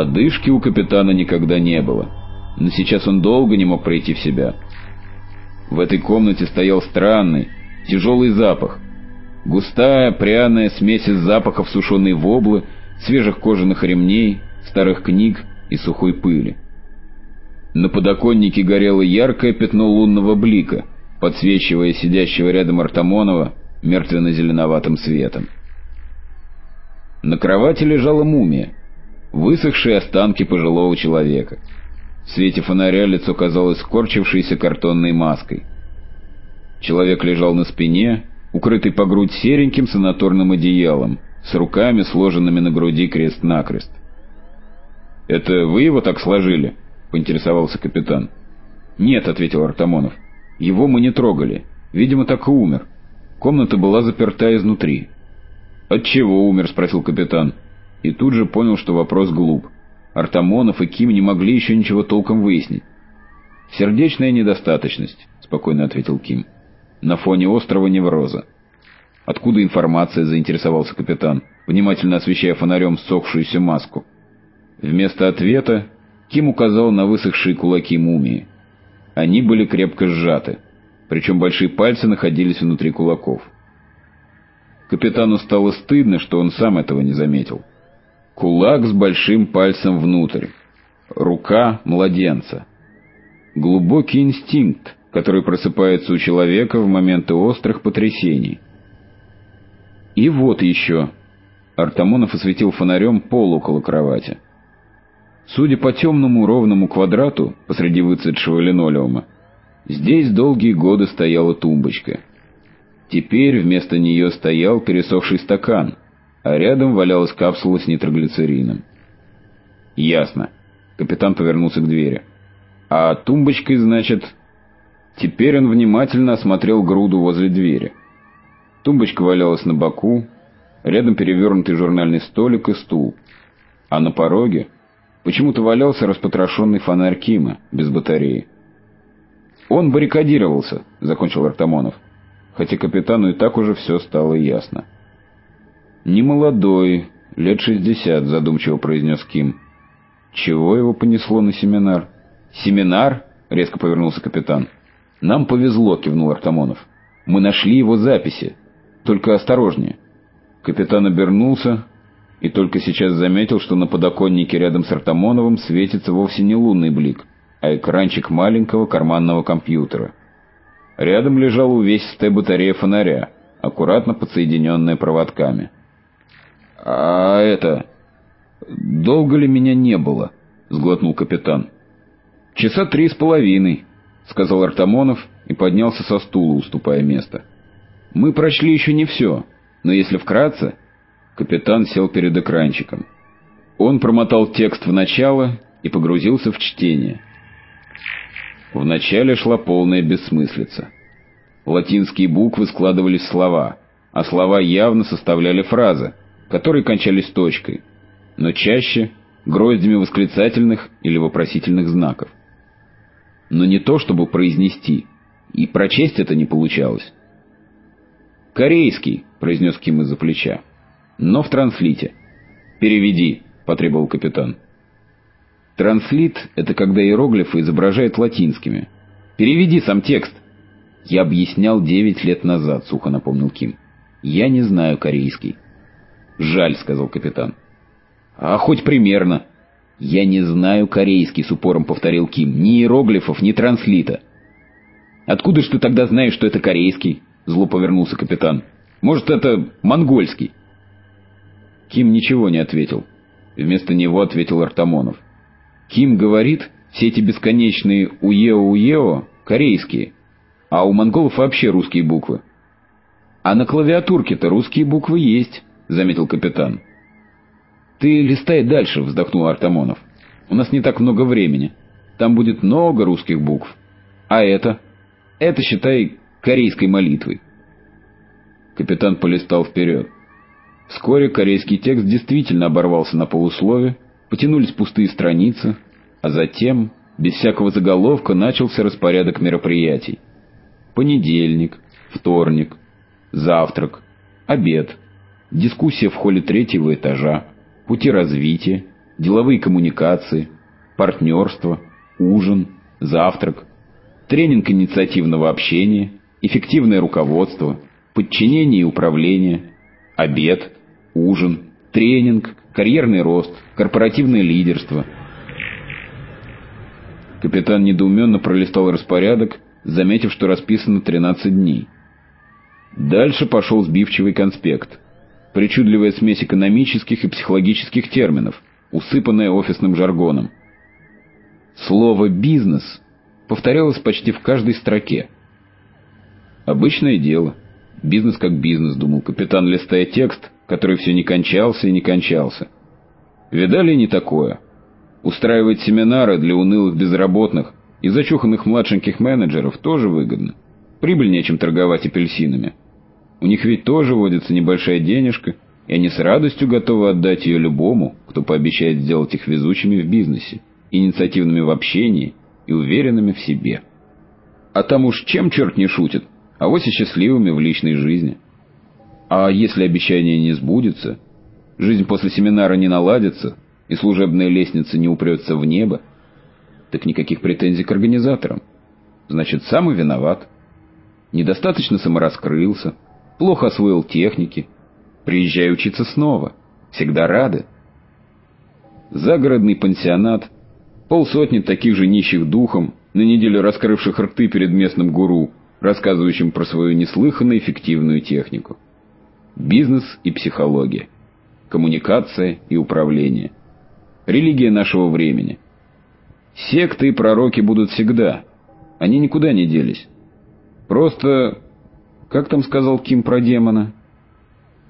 Одышки у капитана никогда не было, но сейчас он долго не мог прийти в себя. В этой комнате стоял странный, тяжелый запах. Густая, пряная смесь из запахов сушеной воблы, свежих кожаных ремней, старых книг и сухой пыли. На подоконнике горело яркое пятно лунного блика, подсвечивая сидящего рядом Артамонова мертвенно-зеленоватым светом. На кровати лежала мумия, высохшие останки пожилого человека. В свете фонаря лицо казалось скорчившейся картонной маской. Человек лежал на спине, укрытый по грудь сереньким санаторным одеялом, с руками, сложенными на груди крест-накрест. «Это вы его так сложили?» — поинтересовался капитан. «Нет», — ответил Артамонов. «Его мы не трогали. Видимо, так и умер. Комната была заперта изнутри». «От чего умер?» — спросил капитан. И тут же понял, что вопрос глуп. Артамонов и Ким не могли еще ничего толком выяснить. «Сердечная недостаточность», — спокойно ответил Ким. «На фоне острого невроза». «Откуда информация?» — заинтересовался капитан, внимательно освещая фонарем сохшуюся маску. Вместо ответа Ким указал на высохшие кулаки мумии. Они были крепко сжаты, причем большие пальцы находились внутри кулаков. Капитану стало стыдно, что он сам этого не заметил. Кулак с большим пальцем внутрь. Рука младенца. Глубокий инстинкт, который просыпается у человека в моменты острых потрясений. И вот еще. Артамонов осветил фонарем пол около кровати. Судя по темному ровному квадрату посреди выцветшего линолеума, здесь долгие годы стояла тумбочка. Теперь вместо нее стоял пересохший стакан, а рядом валялась капсула с нитроглицерином. «Ясно». Капитан повернулся к двери. «А тумбочкой, значит...» Теперь он внимательно осмотрел груду возле двери. Тумбочка валялась на боку, рядом перевернутый журнальный столик и стул. А на пороге Почему-то валялся распотрошенный фонарь Кима, без батареи. «Он баррикадировался», — закончил Артамонов, хотя капитану и так уже все стало ясно. «Не молодой, лет шестьдесят», — задумчиво произнес Ким. «Чего его понесло на семинар?» «Семинар?» — резко повернулся капитан. «Нам повезло», — кивнул Артамонов. «Мы нашли его записи. Только осторожнее». Капитан обернулся, и только сейчас заметил, что на подоконнике рядом с Артамоновым светится вовсе не лунный блик, а экранчик маленького карманного компьютера. Рядом лежала увесистая батарея фонаря, аккуратно подсоединенная проводками. «А это... долго ли меня не было?» — сглотнул капитан. «Часа три с половиной», — сказал Артамонов и поднялся со стула, уступая место. «Мы прочли еще не все, но если вкратце...» Капитан сел перед экранчиком. Он промотал текст в начало и погрузился в чтение. В начале шла полная бессмыслица. Латинские буквы складывались в слова, а слова явно составляли фразы, которые кончались точкой, но чаще гроздями восклицательных или вопросительных знаков. Но не то, чтобы произнести, и прочесть это не получалось. «Корейский», — произнес Ким из-за плеча но в транслите. «Переведи», — потребовал капитан. Транслит — это когда иероглифы изображают латинскими. «Переведи сам текст». «Я объяснял девять лет назад», — сухо напомнил Ким. «Я не знаю корейский». «Жаль», — сказал капитан. «А хоть примерно». «Я не знаю корейский», — с упором повторил Ким. «Ни иероглифов, ни транслита». «Откуда ж ты тогда знаешь, что это корейский?» — зло повернулся капитан. «Может, это монгольский?» Ким ничего не ответил. Вместо него ответил Артамонов. Ким говорит, все эти бесконечные «уео-уео» корейские, а у монголов вообще русские буквы. А на клавиатурке-то русские буквы есть, заметил капитан. Ты листай дальше, вздохнул Артамонов. У нас не так много времени. Там будет много русских букв. А это? Это, считай, корейской молитвой. Капитан полистал вперед. Вскоре корейский текст действительно оборвался на полуслове, потянулись пустые страницы, а затем, без всякого заголовка, начался распорядок мероприятий. Понедельник, вторник, завтрак, обед, дискуссия в холле третьего этажа, пути развития, деловые коммуникации, партнерство, ужин, завтрак, тренинг инициативного общения, эффективное руководство, подчинение и управление, обед, ужин, тренинг, карьерный рост, корпоративное лидерство. Капитан недоуменно пролистал распорядок, заметив, что расписано 13 дней. Дальше пошел сбивчивый конспект. Причудливая смесь экономических и психологических терминов, усыпанная офисным жаргоном. Слово «бизнес» повторялось почти в каждой строке. Обычное дело. Бизнес как бизнес, думал капитан, листая текст, который все не кончался и не кончался. Видали не такое? Устраивать семинары для унылых безработных и зачуханных младшеньких менеджеров тоже выгодно. Прибыльнее, чем торговать апельсинами. У них ведь тоже водится небольшая денежка, и они с радостью готовы отдать ее любому, кто пообещает сделать их везучими в бизнесе, инициативными в общении и уверенными в себе. А там уж чем черт не шутит, а вось и счастливыми в личной жизни. А если обещание не сбудется, жизнь после семинара не наладится, и служебная лестница не упрется в небо, так никаких претензий к организаторам. Значит, сам и виноват. Недостаточно самораскрылся, плохо освоил техники. Приезжай учиться снова. Всегда рады. Загородный пансионат, полсотни таких же нищих духом, на неделю раскрывших рты перед местным гуру, рассказывающим про свою неслыханно эффективную технику. Бизнес и психология. Коммуникация и управление. Религия нашего времени. Секты и пророки будут всегда. Они никуда не делись. Просто, как там сказал Ким про демона,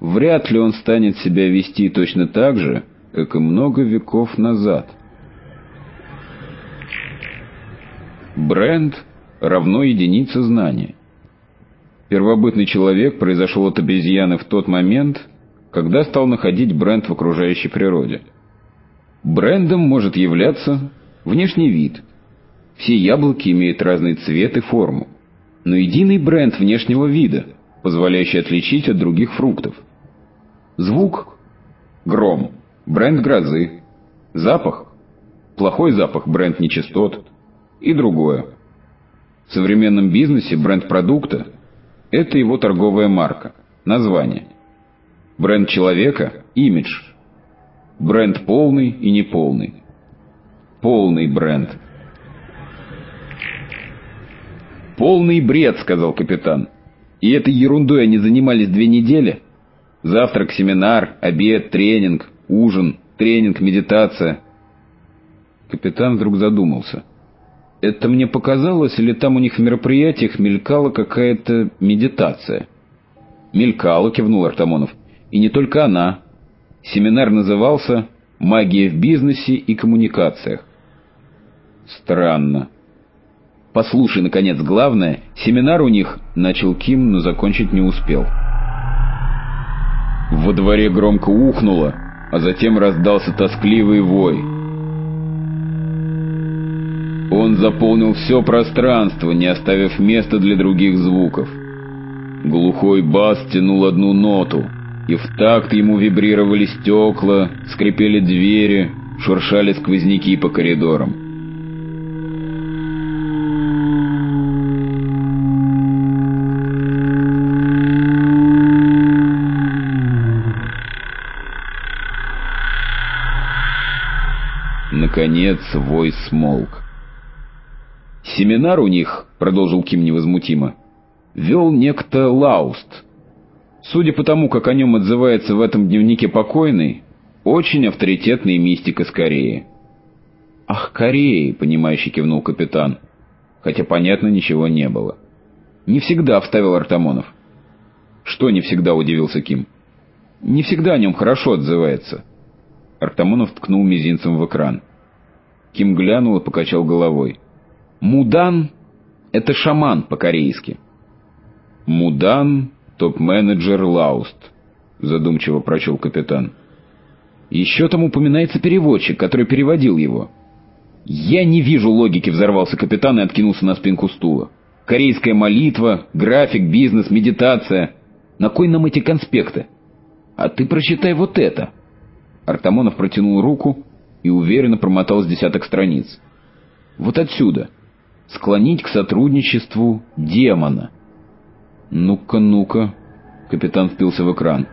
вряд ли он станет себя вести точно так же, как и много веков назад. Бренд равно единице знания. Первобытный человек произошел от обезьяны в тот момент, когда стал находить бренд в окружающей природе. Брендом может являться внешний вид. Все яблоки имеют разный цвет и форму но единый бренд внешнего вида, позволяющий отличить от других фруктов. Звук – гром, бренд грозы. Запах – плохой запах, бренд нечистот. И другое. В современном бизнесе бренд продукта – это его торговая марка, название. Бренд человека – имидж. Бренд полный и неполный. Полный бренд – «Полный бред», — сказал капитан. «И этой ерундой они занимались две недели? Завтрак, семинар, обед, тренинг, ужин, тренинг, медитация». Капитан вдруг задумался. «Это мне показалось, или там у них в мероприятиях мелькала какая-то медитация?» «Мелькала», — кивнул Артамонов. «И не только она. Семинар назывался «Магия в бизнесе и коммуникациях». «Странно», «Послушай, наконец, главное, семинар у них...» — начал Ким, но закончить не успел. Во дворе громко ухнуло, а затем раздался тоскливый вой. Он заполнил все пространство, не оставив места для других звуков. Глухой бас тянул одну ноту, и в такт ему вибрировали стекла, скрипели двери, шуршали сквозняки по коридорам. Наконец вой смолк. «Семинар у них, — продолжил Ким невозмутимо, — вел некто Лауст. Судя по тому, как о нем отзывается в этом дневнике покойный, очень авторитетный мистик из Кореи». «Ах, Кореи!» — понимающий кивнул капитан, хотя, понятно, ничего не было. «Не всегда», — вставил Артамонов. «Что не всегда?» — удивился Ким. «Не всегда о нем хорошо отзывается». Артамонов ткнул мизинцем в экран. Ким глянул и покачал головой. «Мудан — это шаман по-корейски». «Мудан — топ-менеджер Лауст», — задумчиво прочел капитан. «Еще там упоминается переводчик, который переводил его». «Я не вижу логики», — взорвался капитан и откинулся на спинку стула. «Корейская молитва, график, бизнес, медитация. На кой нам эти конспекты? А ты прочитай вот это». Артамонов протянул руку, и уверенно промотал с десяток страниц. Вот отсюда. Склонить к сотрудничеству демона. Ну-ка, ну-ка. Капитан впился в экран.